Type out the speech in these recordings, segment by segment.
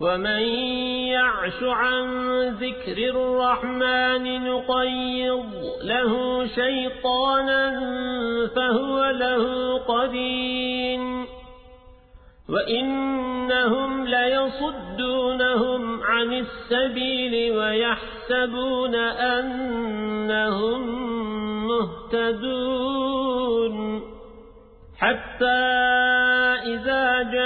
ومن يعش عن ذكر الرحمن نقيض له شيطانا فهو له قدين وإنهم ليصدونهم عن السبيل ويحسبون أنهم مهتدون حتى إذا جاءنا قال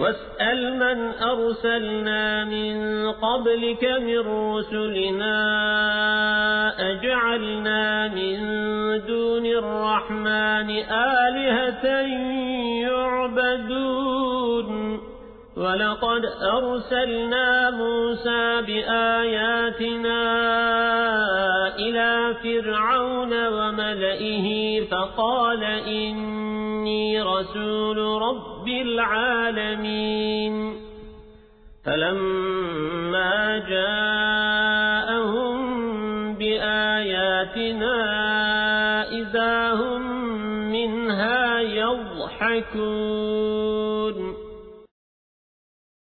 واسأل من أرسلنا من قبلك من رسلنا أجعلنا من دون الرحمن آلهة يعبدون ولقد أرسلنا موسى بآياتنا فرعون وملئه فقال إني رسول رب العالمين. فلما جاءهم بآياتنا إذا هم منها يضحكون.